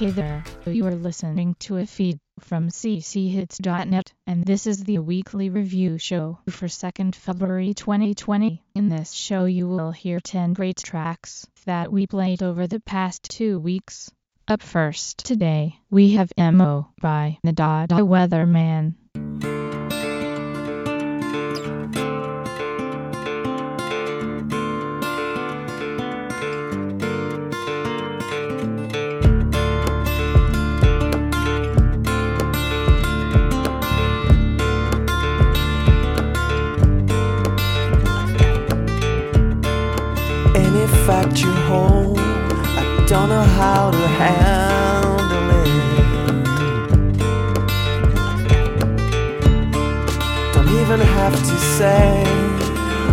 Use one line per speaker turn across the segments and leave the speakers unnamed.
Hey there, you are listening to a feed from cchits.net, and this is the weekly review show for 2nd February 2020. In this show, you will hear 10 great tracks that we played over the past two weeks. Up first today, we have MO by Nadada Weatherman.
know how to handle it. Don't even have to say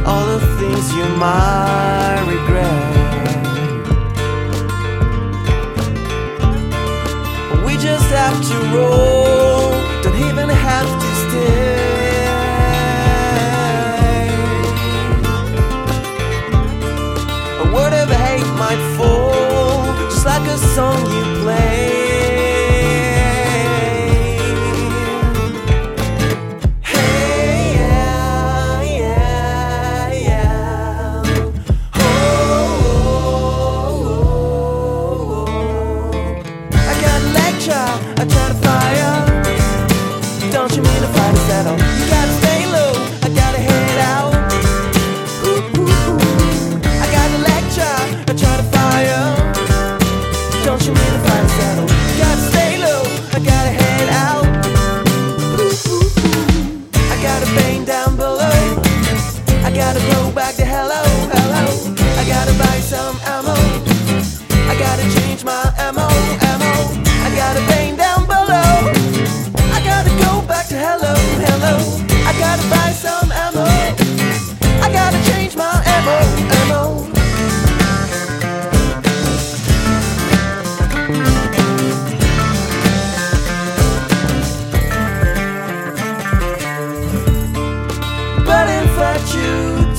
all the things you might regret. We just have to roll. song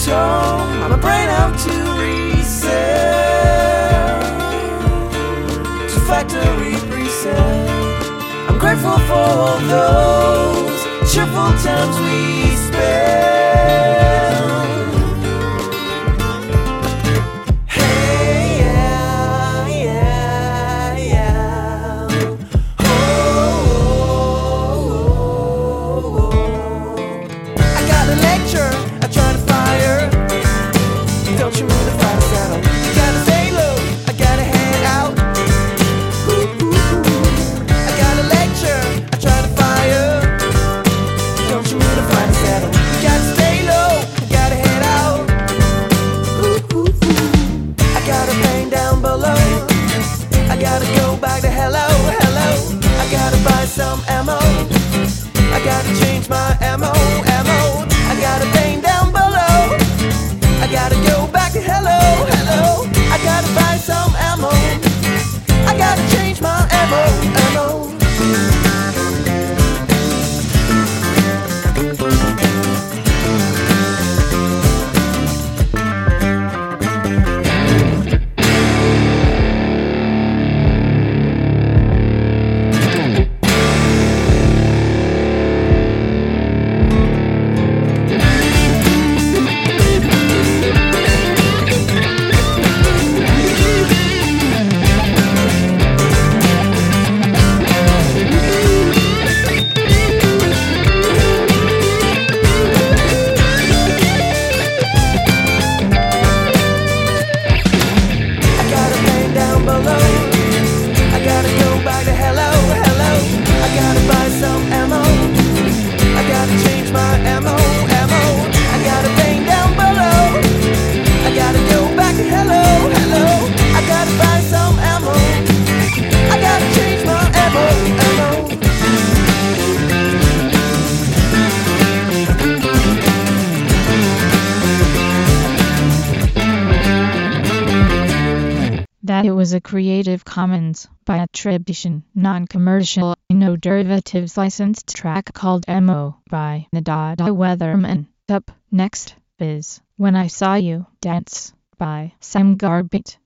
show. I'm a brain out to reset, to factory reset. I'm grateful for all those cheerful times we.
attribution, non-commercial, no derivatives licensed track called MO by the Dada Weatherman. Up next is When I Saw You Dance by Sam Garbett.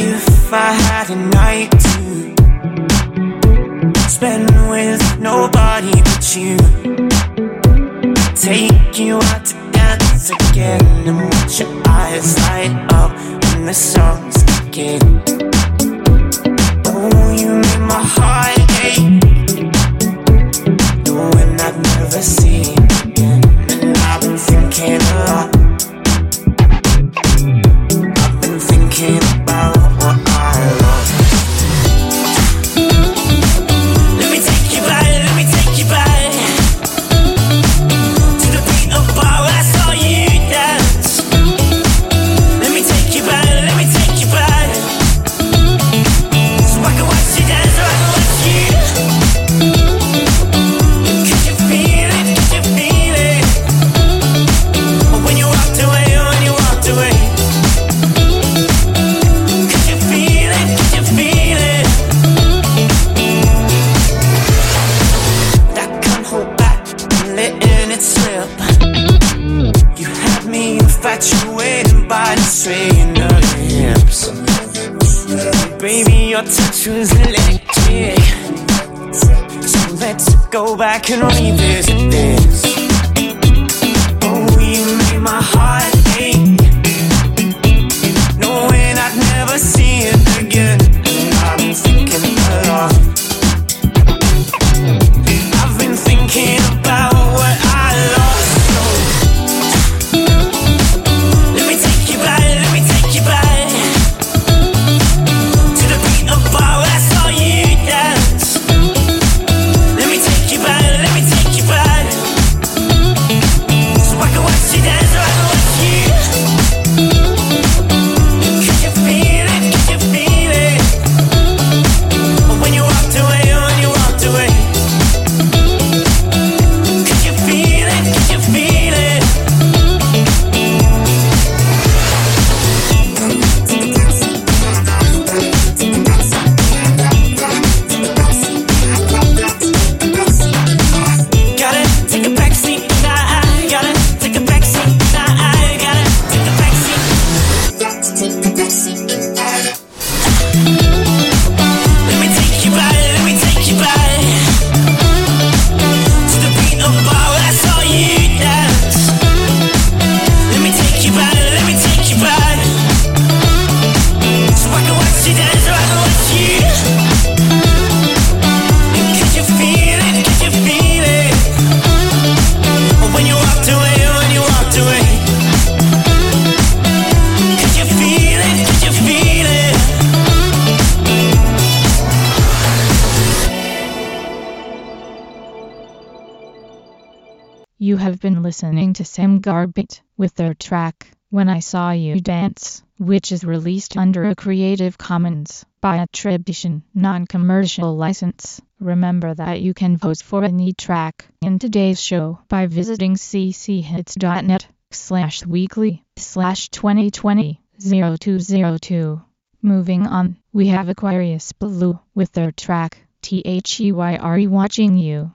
If I had a night to spend with nobody but you, take you out to once again and watch your eyes light up when the song's kicking. Oh, you make my heart ache. Doing I've never seen and I've been thinking a lot. got you waiting by the swing of your hips. Baby, your touch was electric. So let's go back and revisit this.
listening to Sam Garbett with their track When I Saw You Dance, which is released under a Creative Commons by attribution, non-commercial license. Remember that you can vote for any track in today's show by visiting cchits.net slash weekly slash 2020 0202. Moving on, we have Aquarius Blue with their track, T-H-E-Y-R-E Watching You.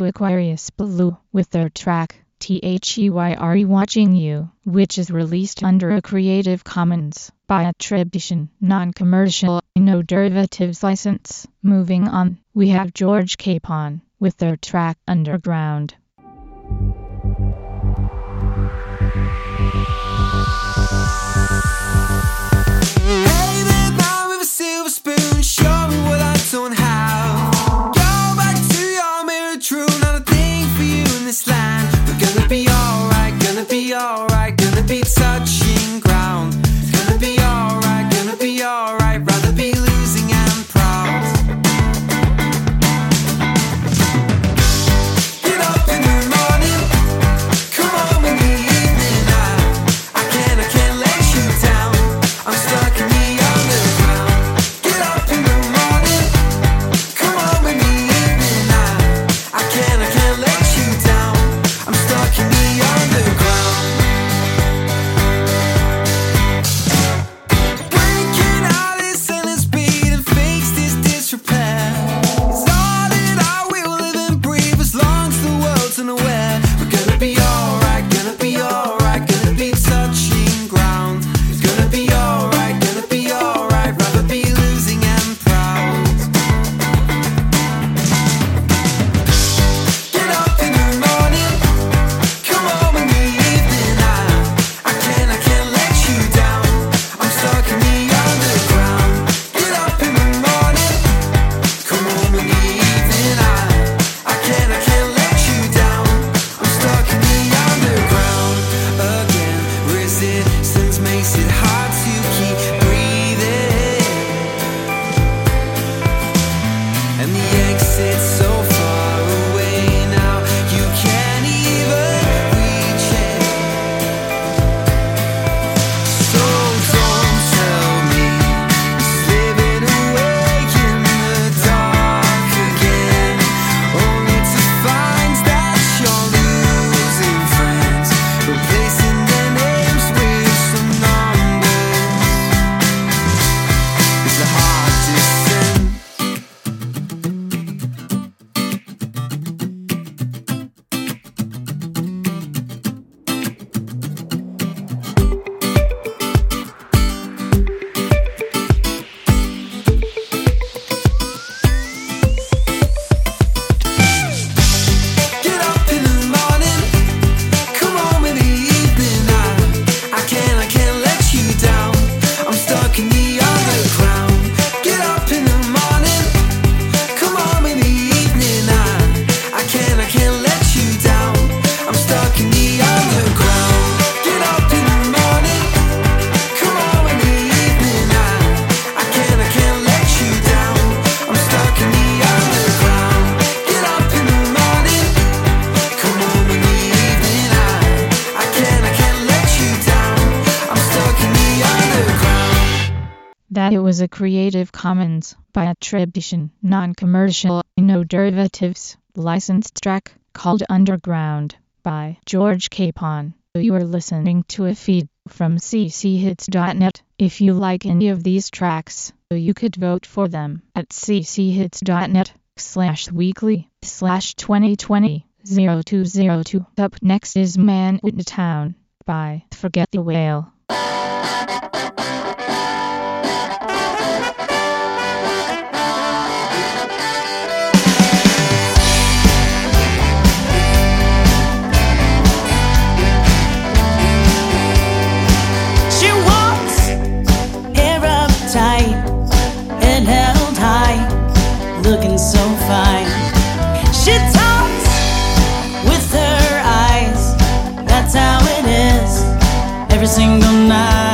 to
Aquarius Blue with their track THEYRE Watching You, which is released under a Creative Commons by attribution, non-commercial, no derivatives license. Moving on, we have George Capon with their track Underground. attribution, non-commercial, no derivatives, licensed track called Underground by George Capon. You are listening to a feed from cchits.net. If you like any of these tracks, you could vote for them at cchits.net slash weekly slash 2020 0202. Up next is Man in Town by Forget the Whale.
single night.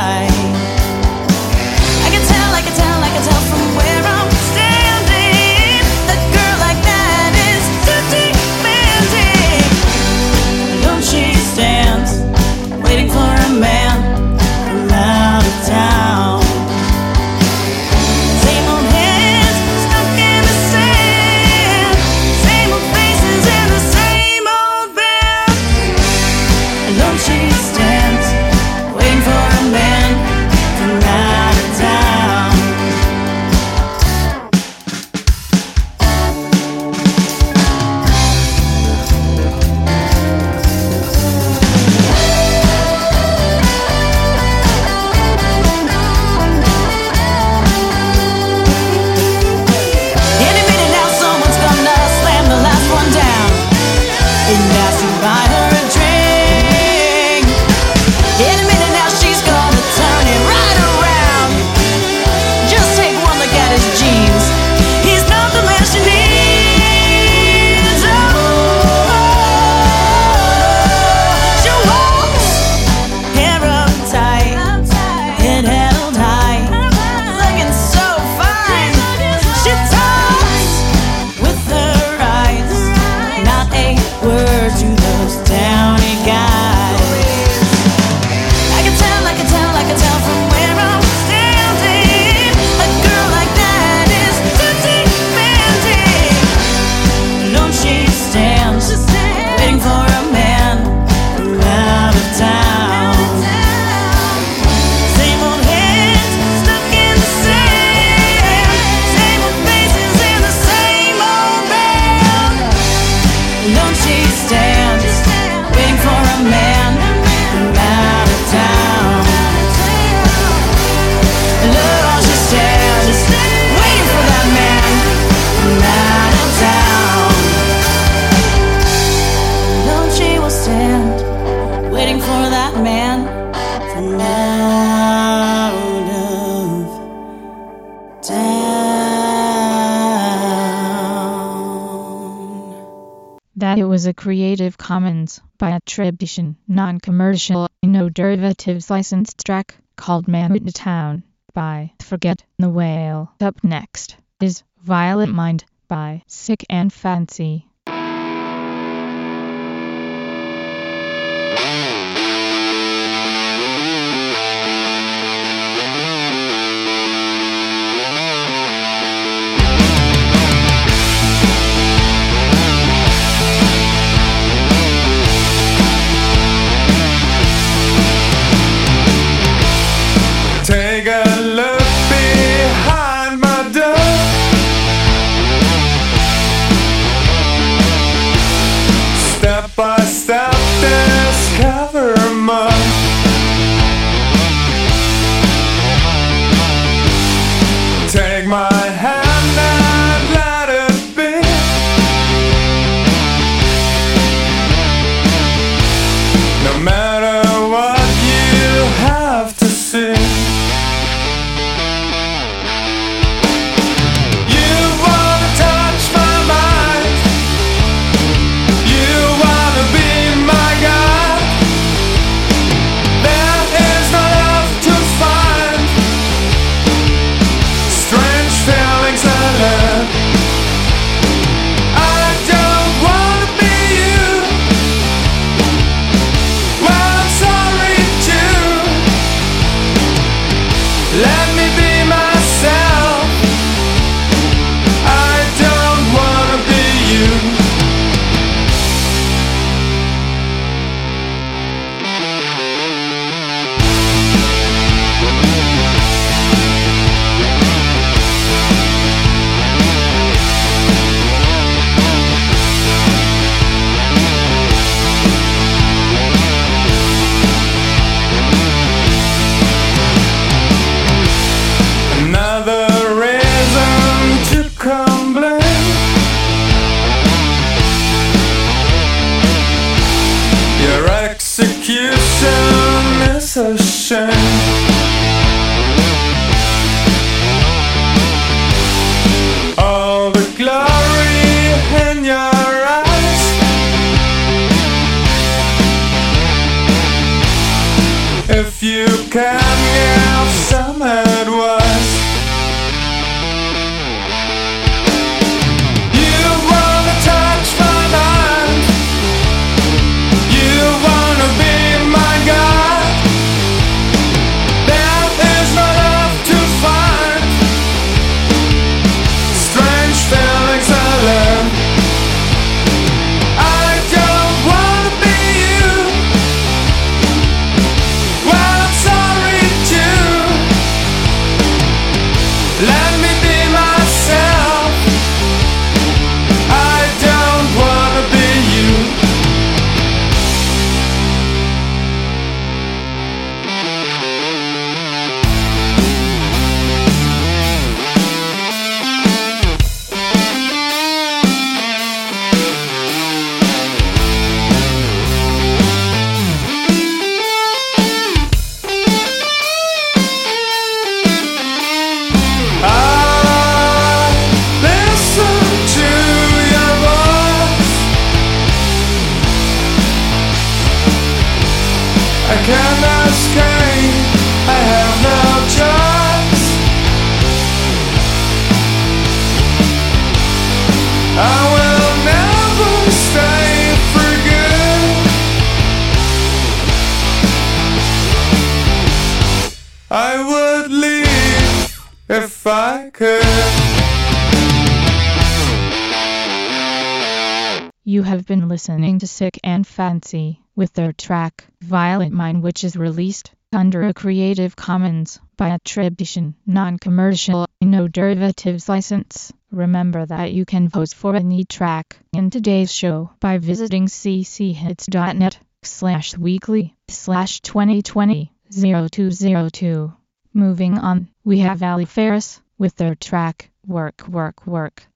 Creative Commons by attribution, non-commercial, no derivatives licensed track called Mammoth Town by Forget the Whale. Up next is Violet Mind by Sick and Fancy. Listening to Sick and Fancy with their track Violet Mine which is released under a Creative Commons by attribution, non-commercial, no derivatives license. Remember that you can vote for any track in today's show by visiting cchits.net slash weekly slash 2020 0202. Moving on, we have Ali Ferris with their track Work Work Work.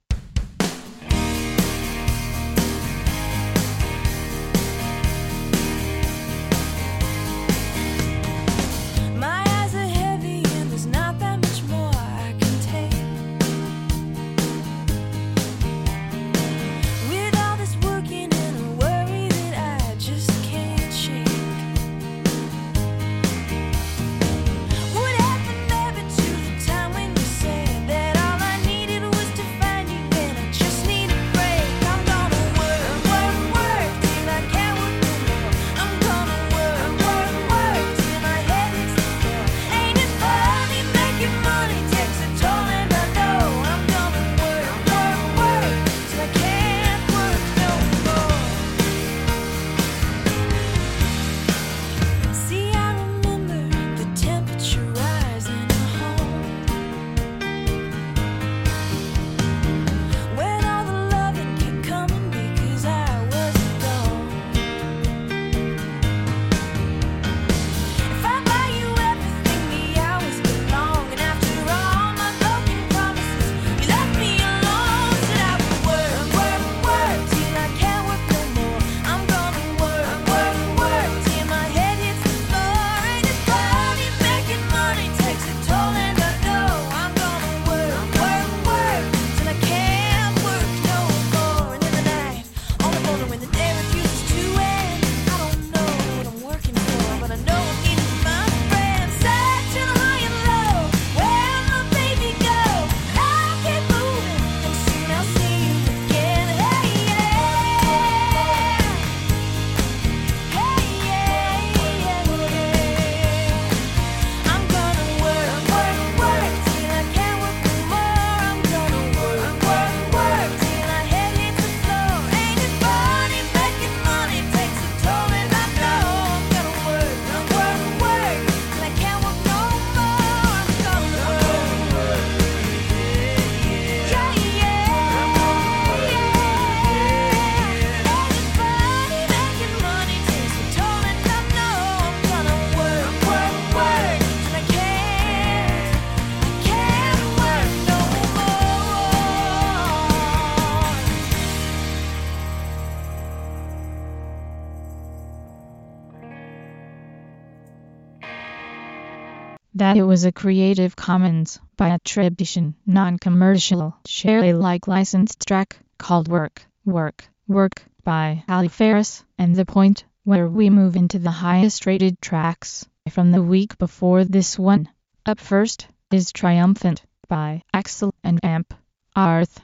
That it was a Creative Commons by attribution, non-commercial, share Alike licensed track called Work, Work, Work by Ali Ferris, and the point where we move into the highest rated tracks from the week before this one. Up first is Triumphant by Axel and Amp Arth.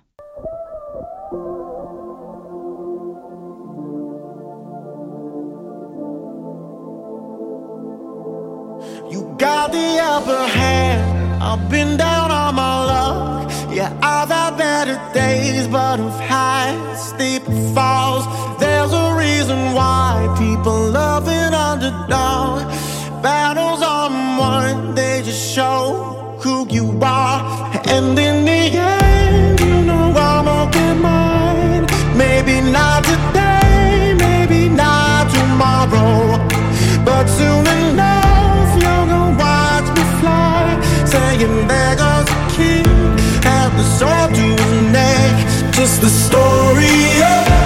Got the upper hand. I've been down on my luck. Yeah, I've had better days, but I've had falls. There's a reason why people love an underdog. Battles are won, they just show who you are. And in the end, you know I'm get mine. Maybe not today, maybe not tomorrow, but soon enough Goes a king, have the sword to his neck. Just the story of,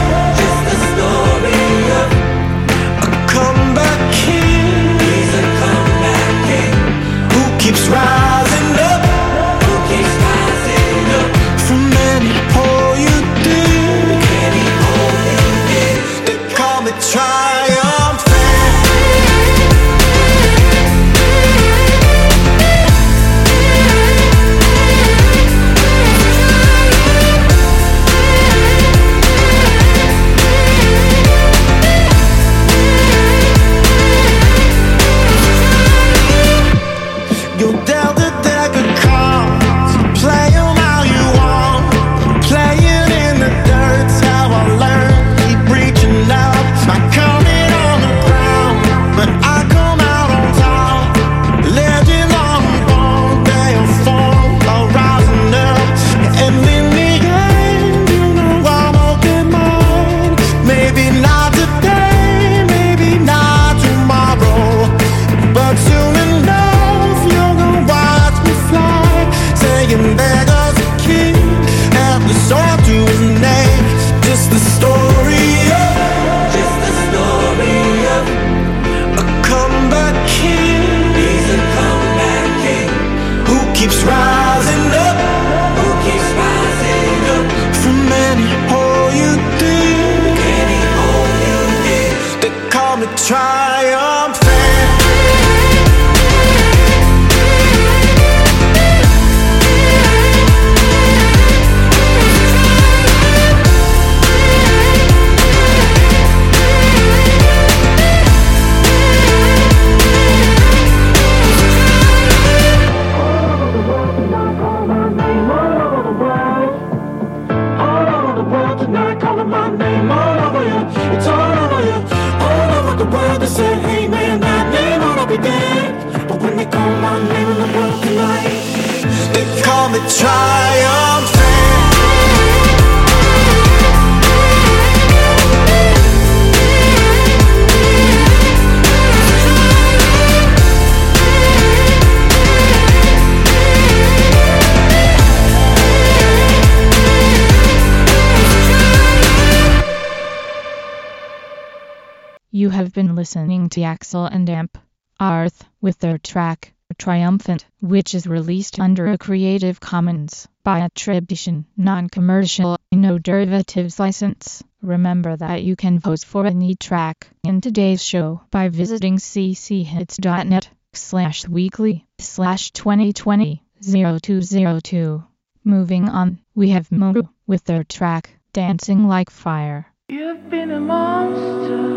You have
been listening to Axel and Amp Arth with their track Triumphant, which is released under a Creative Commons by attribution, non-commercial, no derivatives license. Remember that you can vote for any track in today's show by visiting cchits.net slash weekly slash 2020 0202. Moving on, we have Moru with their track Dancing Like Fire.
You've been a monster.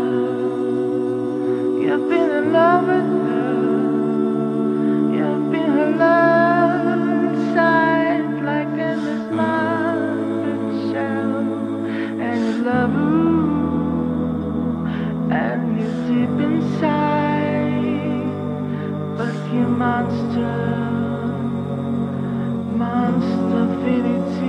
You've been in love with her. You've been her love inside like endless mountain shell. And you love her. And you're deep inside. But you monster. Monster finity.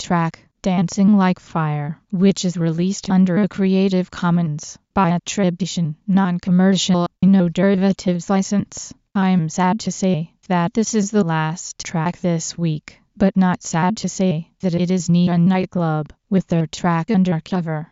track, Dancing Like Fire, which is released under a Creative Commons by attribution, non-commercial, no derivatives license. I'm sad to say that this is the last track this week, but not sad to say that it is Neon Nightclub with their track Undercover.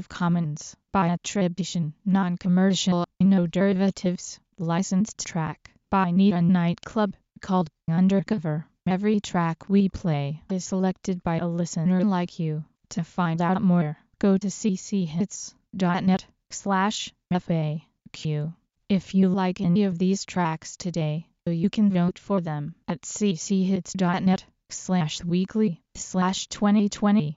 Creative Commons by attribution, non-commercial, no derivatives, licensed track by Neon Nightclub called Undercover. Every track we play is selected by a listener like you. To find out more, go to cchits.net slash FAQ. If you like any of these tracks today, you can vote for them at cchits.net slash weekly slash 2020